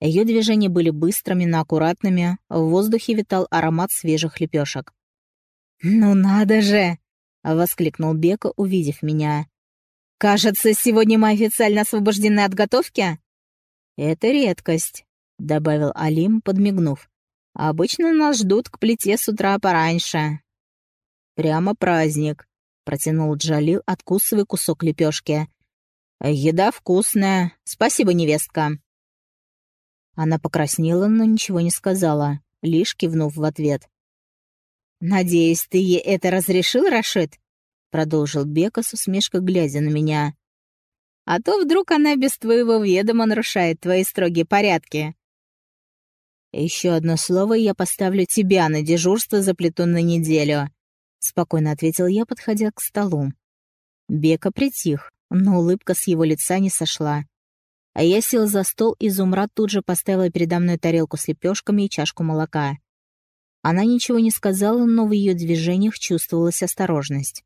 Ее движения были быстрыми, но аккуратными, в воздухе витал аромат свежих лепешек. «Ну надо же!» — воскликнул Бека, увидев меня. «Кажется, сегодня мы официально освобождены от готовки?» «Это редкость», — добавил Алим, подмигнув. «Обычно нас ждут к плите с утра пораньше». «Прямо праздник», — протянул Джалил, откусывая кусок лепешки. «Еда вкусная. Спасибо, невестка». Она покраснела, но ничего не сказала, лишь кивнув в ответ. «Надеюсь, ты ей это разрешил, Рашид?» Продолжил Бека с усмешкой, глядя на меня. «А то вдруг она без твоего ведома нарушает твои строгие порядки». «Еще одно слово, и я поставлю тебя на дежурство за плиту на неделю», — спокойно ответил я, подходя к столу. Бека притих, но улыбка с его лица не сошла. А я сел за стол, и Зумрад тут же поставила передо мной тарелку с лепешками и чашку молока. Она ничего не сказала, но в ее движениях чувствовалась осторожность.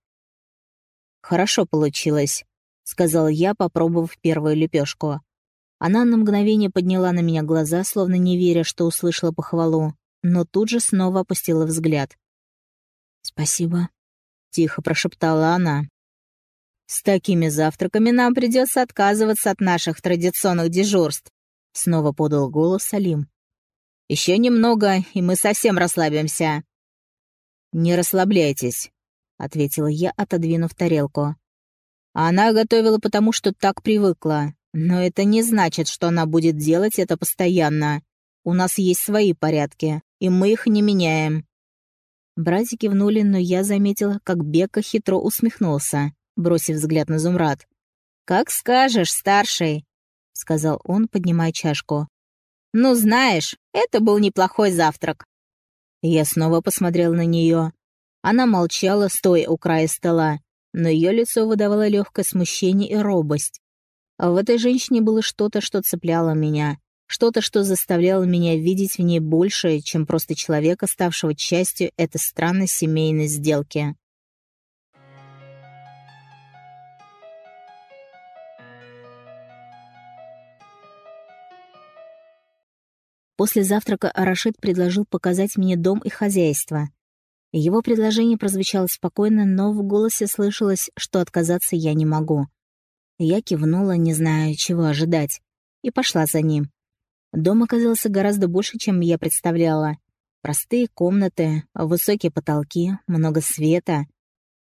«Хорошо получилось», — сказал я, попробовав первую лепешку. Она на мгновение подняла на меня глаза, словно не веря, что услышала похвалу, но тут же снова опустила взгляд. «Спасибо», — тихо прошептала она. «С такими завтраками нам придется отказываться от наших традиционных дежурств», — снова подал голос Салим. Еще немного, и мы совсем расслабимся». «Не расслабляйтесь», — ответила я, отодвинув тарелку. «Она готовила потому, что так привыкла, но это не значит, что она будет делать это постоянно. У нас есть свои порядки, и мы их не меняем». Братья кивнули, но я заметила, как Бека хитро усмехнулся, бросив взгляд на Зумрад. «Как скажешь, старший», — сказал он, поднимая чашку. «Ну, знаешь, это был неплохой завтрак». Я снова посмотрел на нее. Она молчала, стоя у края стола, но ее лицо выдавало легкое смущение и робость. А в этой женщине было что-то, что цепляло меня, что-то, что заставляло меня видеть в ней большее, чем просто человека, ставшего частью этой странной семейной сделки. После завтрака Арашид предложил показать мне дом и хозяйство. Его предложение прозвучало спокойно, но в голосе слышалось, что отказаться я не могу. Я кивнула, не зная, чего ожидать, и пошла за ним. Дом оказался гораздо больше, чем я представляла. Простые комнаты, высокие потолки, много света.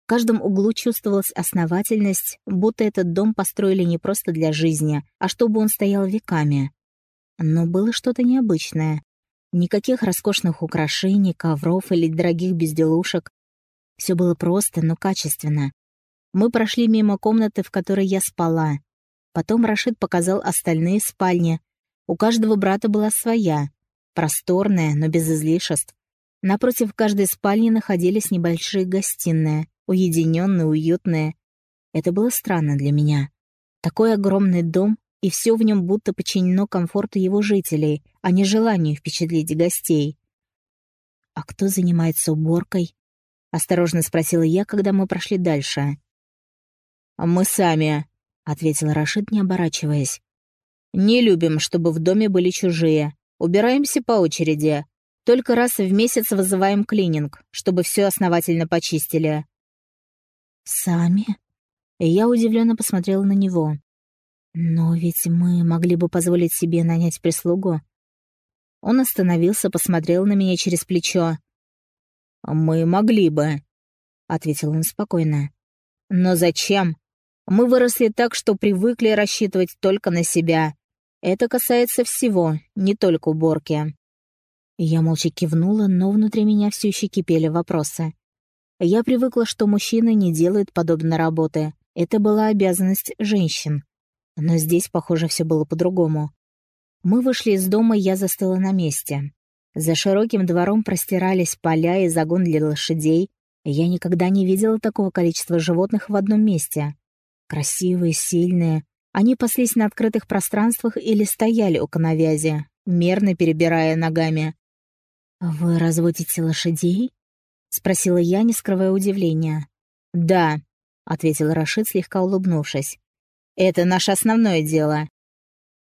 В каждом углу чувствовалась основательность, будто этот дом построили не просто для жизни, а чтобы он стоял веками. Но было что-то необычное. Никаких роскошных украшений, ковров или дорогих безделушек. Все было просто, но качественно. Мы прошли мимо комнаты, в которой я спала. Потом Рашид показал остальные спальни. У каждого брата была своя. Просторная, но без излишеств. Напротив каждой спальни находились небольшие гостиные, уединенные, уютные. Это было странно для меня. Такой огромный дом и все в нем будто подчинено комфорту его жителей, а не желанию впечатлить гостей. «А кто занимается уборкой?» — осторожно спросила я, когда мы прошли дальше. «Мы сами», — ответил Рашид, не оборачиваясь. «Не любим, чтобы в доме были чужие. Убираемся по очереди. Только раз в месяц вызываем клининг, чтобы все основательно почистили». «Сами?» Я удивленно посмотрела на него. «Но ведь мы могли бы позволить себе нанять прислугу». Он остановился, посмотрел на меня через плечо. «Мы могли бы», — ответил он спокойно. «Но зачем? Мы выросли так, что привыкли рассчитывать только на себя. Это касается всего, не только уборки». Я молча кивнула, но внутри меня все еще кипели вопросы. Я привыкла, что мужчины не делают подобной работы. Это была обязанность женщин. Но здесь, похоже, все было по-другому. Мы вышли из дома, я застыла на месте. За широким двором простирались поля и загон для лошадей. Я никогда не видела такого количества животных в одном месте. Красивые, сильные. Они паслись на открытых пространствах или стояли у коновязи, мерно перебирая ногами. «Вы разводите лошадей?» — спросила я, не скрывая удивления. «Да», — ответил Рашид, слегка улыбнувшись. Это наше основное дело».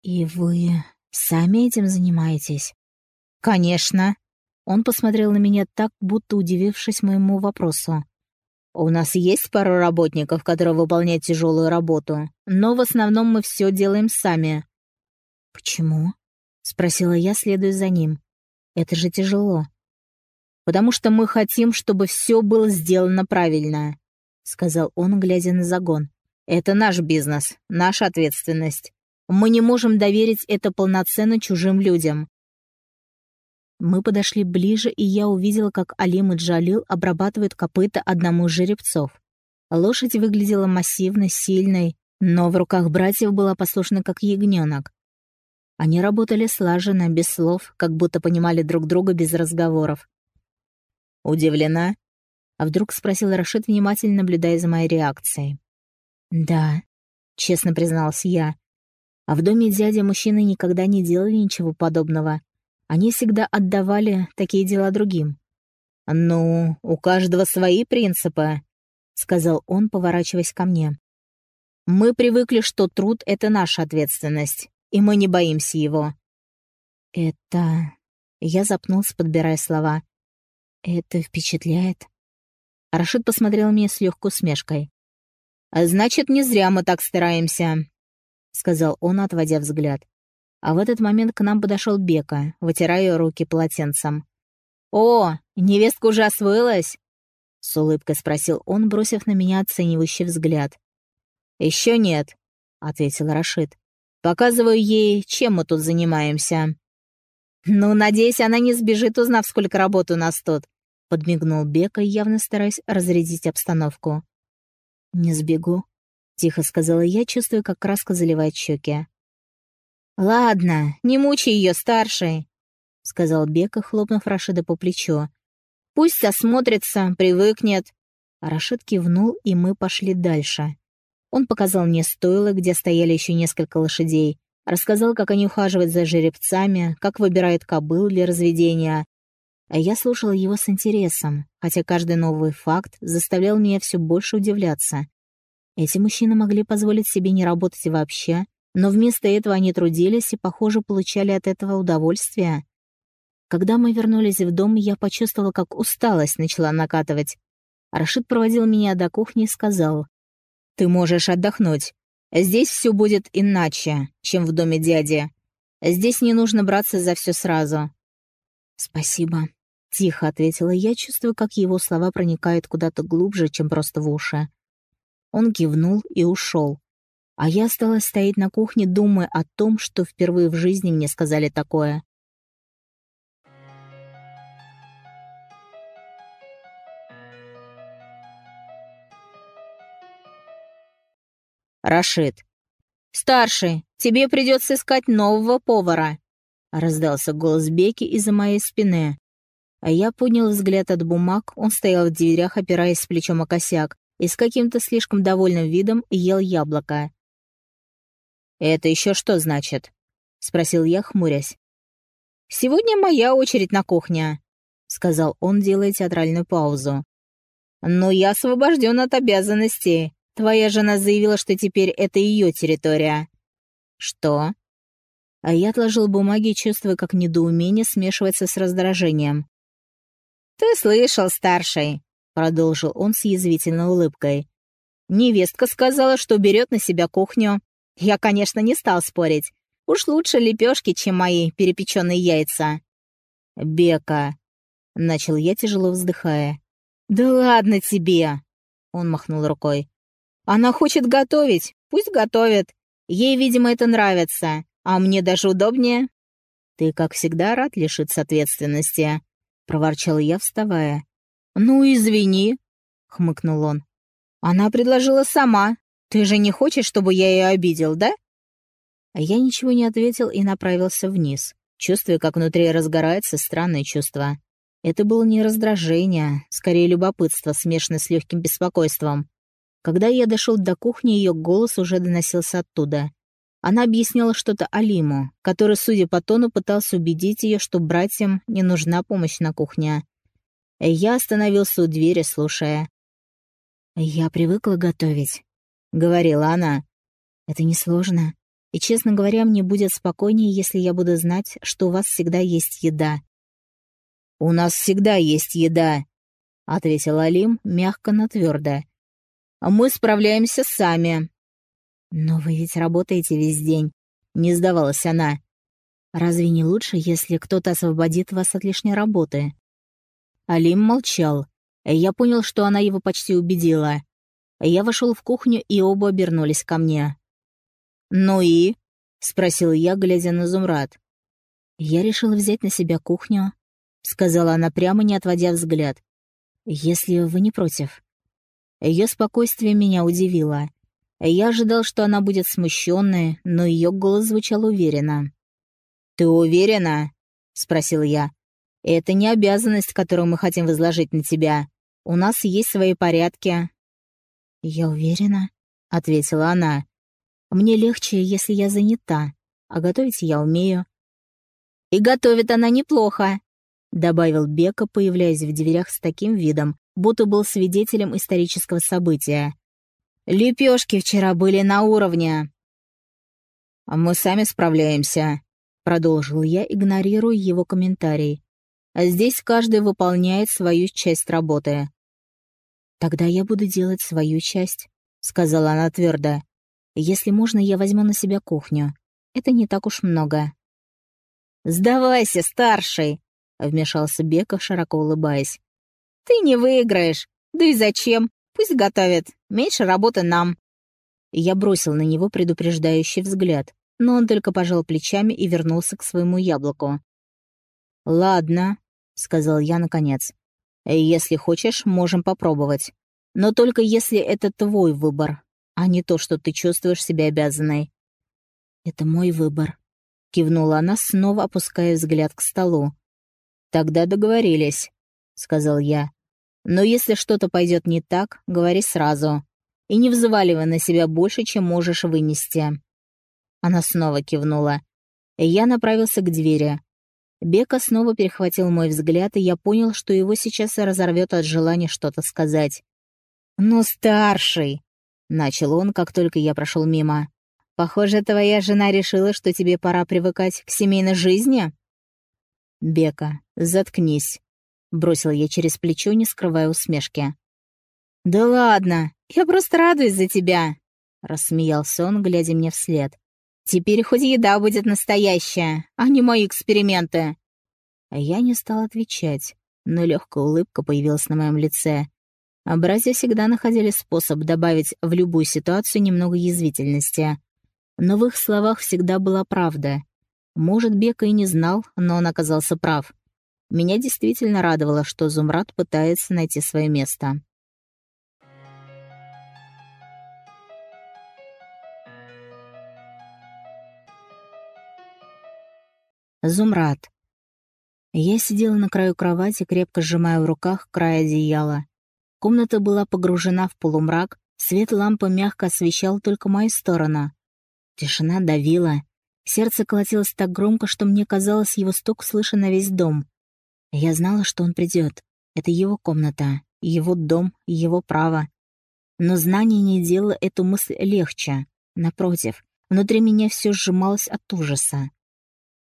«И вы сами этим занимаетесь?» «Конечно», Он посмотрел на меня так, будто удивившись моему вопросу. «У нас есть пару работников, которые выполняют тяжелую работу, но в основном мы все делаем сами». «Почему?» — спросила я, следуя за ним. «Это же тяжело». «Потому что мы хотим, чтобы все было сделано правильно», — сказал он, глядя на загон. «Это наш бизнес, наша ответственность. Мы не можем доверить это полноценно чужим людям. Мы подошли ближе, и я увидела, как Алим и Джалил обрабатывают копыта одному из жеребцов. Лошадь выглядела массивной, сильной, но в руках братьев была послушна, как ягненок. Они работали слаженно, без слов, как будто понимали друг друга без разговоров. «Удивлена?» — а вдруг спросил Рашид, внимательно наблюдая за моей реакцией. «Да», — честно призналась я. А в доме дяди мужчины никогда не делали ничего подобного. Они всегда отдавали такие дела другим. «Ну, у каждого свои принципы», — сказал он, поворачиваясь ко мне. «Мы привыкли, что труд — это наша ответственность, и мы не боимся его». «Это...» Я запнулся, подбирая слова. «Это впечатляет». Рашид посмотрел мне с легкой усмешкой. «Значит, не зря мы так стараемся», — сказал он, отводя взгляд. А в этот момент к нам подошел Бека, вытирая руки полотенцем. «О, невестка уже освоилась?» С улыбкой спросил он, бросив на меня оценивающий взгляд. «Еще нет», — ответил Рашид. «Показываю ей, чем мы тут занимаемся». «Ну, надеюсь, она не сбежит, узнав, сколько работы у нас тут», — подмигнул Бека, явно стараясь разрядить обстановку. «Не сбегу», — тихо сказала я, чувствуя, как краска заливает щеки. «Ладно, не мучай ее, старший», — сказал Бека, хлопнув Рашида по плечу. «Пусть осмотрится, привыкнет». Рашид кивнул, и мы пошли дальше. Он показал мне стойло, где стояли еще несколько лошадей, рассказал, как они ухаживают за жеребцами, как выбирают кобыл для разведения. А я слушала его с интересом, хотя каждый новый факт заставлял меня все больше удивляться. Эти мужчины могли позволить себе не работать вообще, но вместо этого они трудились и, похоже, получали от этого удовольствие. Когда мы вернулись в дом, я почувствовала, как усталость начала накатывать. Рашид проводил меня до кухни и сказал, «Ты можешь отдохнуть. Здесь все будет иначе, чем в доме дяди. Здесь не нужно браться за все сразу». «Спасибо», — тихо ответила я, чувствую, как его слова проникают куда-то глубже, чем просто в уши. Он кивнул и ушел. А я осталась стоять на кухне, думая о том, что впервые в жизни мне сказали такое. «Рашид, старший, тебе придется искать нового повара», — раздался голос Беки из-за моей спины. А я поднял взгляд от бумаг, он стоял в дверях, опираясь плечом о косяк, и с каким-то слишком довольным видом ел яблоко. «Это еще что значит?» — спросил я, хмурясь. «Сегодня моя очередь на кухне», — сказал он, делая театральную паузу. «Но я освобожден от обязанностей. Твоя жена заявила, что теперь это ее территория». «Что?» А я отложил бумаги, чувствуя, как недоумение смешивается с раздражением. «Ты слышал, старший», — продолжил он с язвительной улыбкой. «Невестка сказала, что берет на себя кухню. Я, конечно, не стал спорить. Уж лучше лепешки, чем мои перепеченные яйца. «Бека», — начал я, тяжело вздыхая. «Да ладно тебе!» — он махнул рукой. «Она хочет готовить, пусть готовит. Ей, видимо, это нравится, а мне даже удобнее». «Ты, как всегда, рад лишиться ответственности», — проворчал я, вставая. «Ну, извини», — хмыкнул он. «Она предложила сама, «Ты же не хочешь, чтобы я ее обидел, да?» А я ничего не ответил и направился вниз, чувствуя, как внутри разгорается странное чувство. Это было не раздражение, скорее любопытство, смешанное с легким беспокойством. Когда я дошел до кухни, ее голос уже доносился оттуда. Она объясняла что-то Алиму, который, судя по тону, пытался убедить ее, что братьям не нужна помощь на кухне. Я остановился у двери, слушая. «Я привыкла готовить», говорила она. «Это несложно. И, честно говоря, мне будет спокойнее, если я буду знать, что у вас всегда есть еда». «У нас всегда есть еда», — ответил Алим мягко, но твердо. «Мы справляемся сами». «Но вы ведь работаете весь день», — не сдавалась она. «Разве не лучше, если кто-то освободит вас от лишней работы?» Алим молчал. Я понял, что она его почти убедила. Я вошел в кухню, и оба обернулись ко мне. «Ну и?» — спросил я, глядя на Зумрад. «Я решила взять на себя кухню», — сказала она прямо, не отводя взгляд. «Если вы не против». Ее спокойствие меня удивило. Я ожидал, что она будет смущенная, но ее голос звучал уверенно. «Ты уверена?» — спросил я. «Это не обязанность, которую мы хотим возложить на тебя. У нас есть свои порядки». «Я уверена», — ответила она. «Мне легче, если я занята, а готовить я умею. «И готовит она неплохо», — добавил Бека, появляясь в дверях с таким видом, будто был свидетелем исторического события. «Лепешки вчера были на уровне». «А мы сами справляемся», — продолжил я, игнорируя его комментарий. «А здесь каждый выполняет свою часть работы». «Тогда я буду делать свою часть», — сказала она твердо. «Если можно, я возьму на себя кухню. Это не так уж много». «Сдавайся, старший!» — вмешался Беков, широко улыбаясь. «Ты не выиграешь. Да и зачем? Пусть готовят. Меньше работы нам». Я бросил на него предупреждающий взгляд, но он только пожал плечами и вернулся к своему яблоку. «Ладно», — сказал я наконец. «Если хочешь, можем попробовать. Но только если это твой выбор, а не то, что ты чувствуешь себя обязанной». «Это мой выбор», Кивнула она, снова опуская взгляд к столу. «Тогда договорились», — сказал я. «Но если что-то пойдет не так, говори сразу. И не взваливай на себя больше, чем можешь вынести». Она снова кивнула. Я направился к двери. Бека снова перехватил мой взгляд, и я понял, что его сейчас разорвет от желания что-то сказать. «Ну, старший!» — начал он, как только я прошел мимо. Похоже, твоя жена решила, что тебе пора привыкать к семейной жизни?» «Бека, заткнись», — бросил я через плечо, не скрывая усмешки. «Да ладно, я просто радуюсь за тебя», — рассмеялся он, глядя мне вслед. «Теперь хоть еда будет настоящая, а не мои эксперименты». Я не стал отвечать, но легкая улыбка появилась на моем лице. Братья всегда находили способ добавить в любую ситуацию немного язвительности. Но в их словах всегда была правда. Может, Бека и не знал, но он оказался прав. Меня действительно радовало, что Зумрад пытается найти свое место. Зумрад. Я сидела на краю кровати, крепко сжимая в руках край одеяла. Комната была погружена в полумрак, свет лампы мягко освещал только мою сторону. Тишина давила. Сердце колотилось так громко, что мне казалось, его стук слышен на весь дом. Я знала, что он придет. Это его комната, его дом, его право. Но знание не делало эту мысль легче. Напротив, внутри меня все сжималось от ужаса.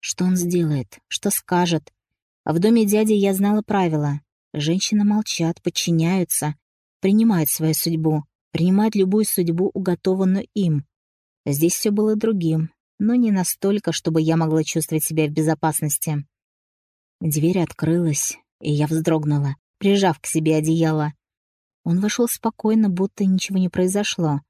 Что он сделает? Что скажет? А в доме дяди я знала правила. Женщины молчат, подчиняются, принимают свою судьбу, принимают любую судьбу, уготованную им. Здесь все было другим, но не настолько, чтобы я могла чувствовать себя в безопасности. Дверь открылась, и я вздрогнула, прижав к себе одеяло. Он вошел спокойно, будто ничего не произошло.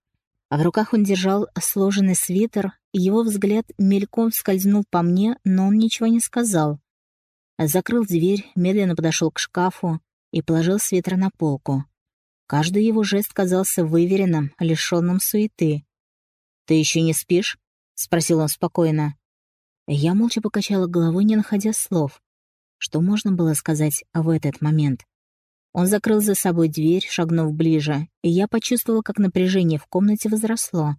В руках он держал сложенный свитер, его взгляд мельком скользнул по мне, но он ничего не сказал. Закрыл дверь, медленно подошел к шкафу и положил свитер на полку. Каждый его жест казался выверенным, лишенным суеты. «Ты еще не спишь?» — спросил он спокойно. Я молча покачала головой, не находя слов. Что можно было сказать в этот момент? Он закрыл за собой дверь, шагнув ближе, и я почувствовала, как напряжение в комнате возросло.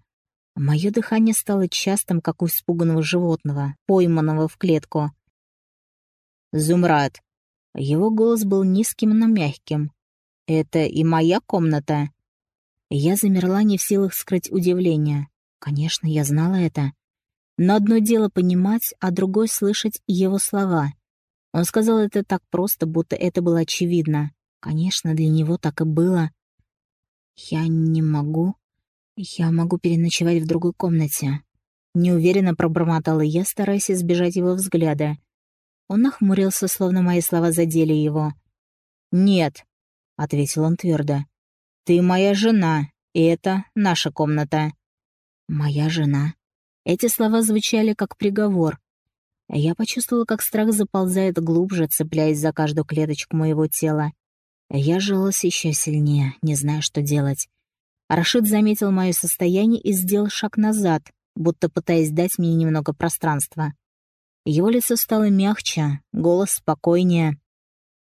Мое дыхание стало частым, как у испуганного животного, пойманного в клетку. «Зумрад!» Его голос был низким, но мягким. «Это и моя комната?» Я замерла, не в силах скрыть удивление. Конечно, я знала это. Но одно дело понимать, а другое — слышать его слова. Он сказал это так просто, будто это было очевидно. Конечно, для него так и было. «Я не могу. Я могу переночевать в другой комнате». Неуверенно пробормотала я, стараясь избежать его взгляда. Он нахмурился, словно мои слова задели его. «Нет», — ответил он твердо. «Ты моя жена, и это наша комната». «Моя жена». Эти слова звучали как приговор. Я почувствовала, как страх заползает глубже, цепляясь за каждую клеточку моего тела. Я жалась еще сильнее, не зная, что делать. Рашид заметил мое состояние и сделал шаг назад, будто пытаясь дать мне немного пространства. Его лицо стало мягче, голос спокойнее.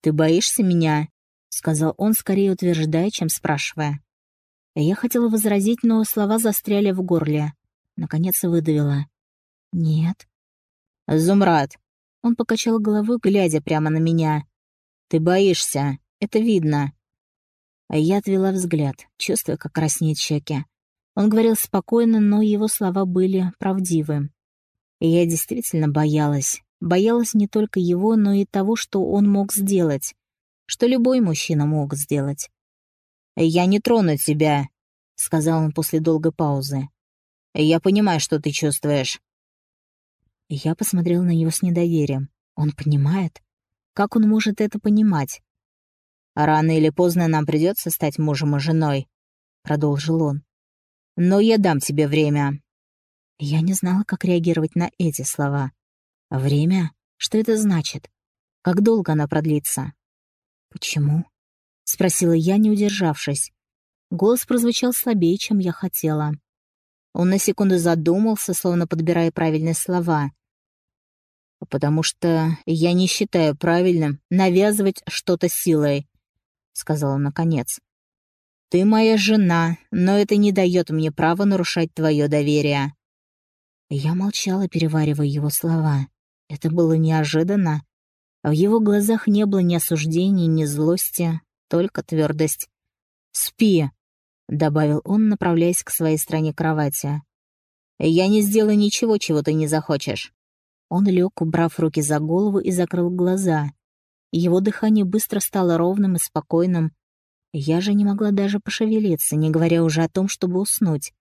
«Ты боишься меня?» — сказал он, скорее утверждая, чем спрашивая. Я хотела возразить, но слова застряли в горле. Наконец выдавила. «Нет». «Зумрад!» Он покачал головой, глядя прямо на меня. «Ты боишься, это видно». Я отвела взгляд, чувствуя, как краснеет щеки. Он говорил спокойно, но его слова были правдивы. Я действительно боялась. Боялась не только его, но и того, что он мог сделать. Что любой мужчина мог сделать. «Я не трону тебя», — сказал он после долгой паузы. «Я понимаю, что ты чувствуешь». Я посмотрел на него с недоверием. Он понимает? Как он может это понимать? «Рано или поздно нам придется стать мужем и женой», — продолжил он. «Но я дам тебе время». Я не знала, как реагировать на эти слова. «Время? Что это значит? Как долго оно продлится?» «Почему?» — спросила я, не удержавшись. Голос прозвучал слабее, чем я хотела. Он на секунду задумался, словно подбирая правильные слова. «Потому что я не считаю правильным навязывать что-то силой», — сказал он наконец. «Ты моя жена, но это не дает мне права нарушать твое доверие». Я молчала, переваривая его слова. Это было неожиданно. В его глазах не было ни осуждения, ни злости, только твердость. «Спи», — добавил он, направляясь к своей стороне кровати. «Я не сделаю ничего, чего ты не захочешь». Он лег, убрав руки за голову и закрыл глаза. Его дыхание быстро стало ровным и спокойным. Я же не могла даже пошевелиться, не говоря уже о том, чтобы уснуть.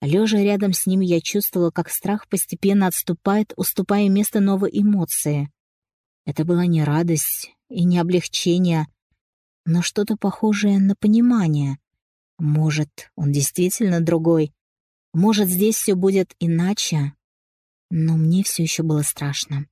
Лежа рядом с ним, я чувствовала, как страх постепенно отступает, уступая место новой эмоции. Это была не радость и не облегчение, но что-то похожее на понимание. Может, он действительно другой. Может, здесь все будет иначе. Но мне все еще было страшно.